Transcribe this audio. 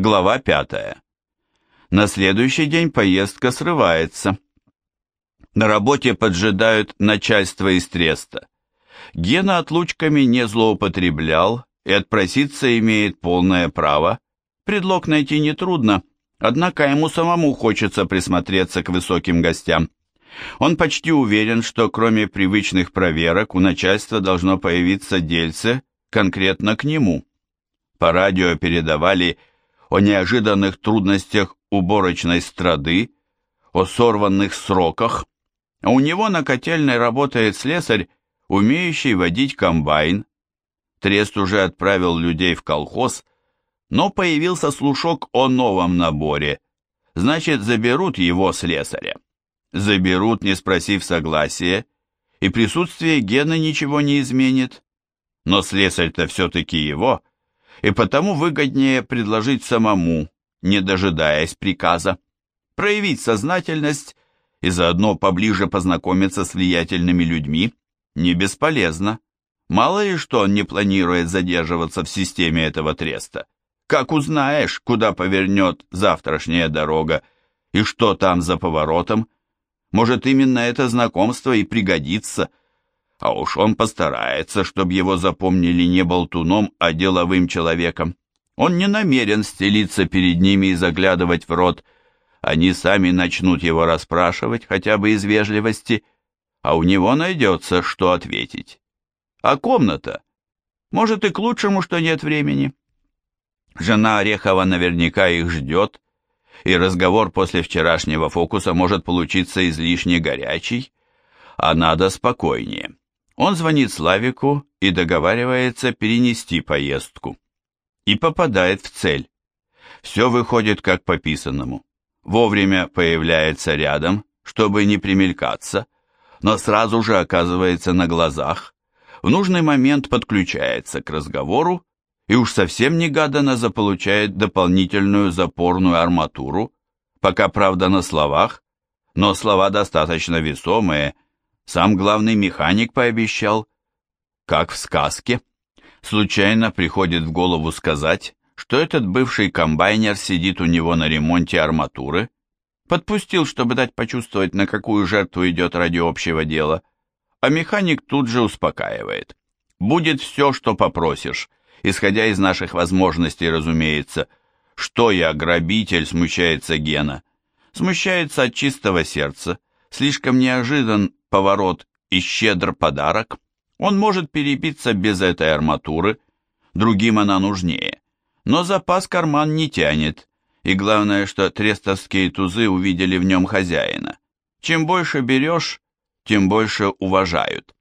Глава пятая. На следующий день поездка срывается. На работе поджидают начальство из Треста. Гена отлучками не злоупотреблял и отпроситься имеет полное право. Предлог найти нетрудно, однако ему самому хочется присмотреться к высоким гостям. Он почти уверен, что кроме привычных проверок у начальства должно появиться дельце конкретно к нему. По радио передавали о неожиданных трудностях уборочной страды, о сорванных сроках, а у него на котельной работает слесарь, умеющий водить комбайн. Трест уже отправил людей в колхоз, но появился слушок о новом наборе, значит, заберут его слесаря. Заберут, не спросив согласия, и присутствие Гена ничего не изменит. Но слесарь-то все-таки его, и потому выгоднее предложить самому, не дожидаясь приказа, проявить сознательность и заодно поближе познакомиться с влиятельными людьми не бесполезно. Мало ли что он не планирует задерживаться в системе этого треста. Как узнаешь, куда повернет завтрашняя дорога и что там за поворотом, может именно это знакомство и пригодится – а уж он постарается, чтобы его запомнили не болтуном, а деловым человеком. Он не намерен стелиться перед ними и заглядывать в рот. Они сами начнут его расспрашивать, хотя бы из вежливости, а у него найдется, что ответить. А комната? Может, и к лучшему, что нет времени. Жена Орехова наверняка их ждет, и разговор после вчерашнего фокуса может получиться излишне горячий, а надо спокойнее. Он звонит Славику и договаривается перенести поездку. И попадает в цель. Все выходит как по писанному. Вовремя появляется рядом, чтобы не примелькаться, но сразу же оказывается на глазах, в нужный момент подключается к разговору и уж совсем негаданно заполучает дополнительную запорную арматуру, пока правда на словах, но слова достаточно весомые – сам главный механик пообещал. Как в сказке. Случайно приходит в голову сказать, что этот бывший комбайнер сидит у него на ремонте арматуры. Подпустил, чтобы дать почувствовать, на какую жертву идет ради общего дела. А механик тут же успокаивает. Будет все, что попросишь, исходя из наших возможностей, разумеется. Что я, грабитель, смущается Гена. Смущается от чистого сердца. Слишком неожидан поворот и щедр подарок, он может перебиться без этой арматуры, другим она нужнее. Но запас карман не тянет, и главное, что трестовские тузы увидели в нем хозяина. Чем больше берешь, тем больше уважают.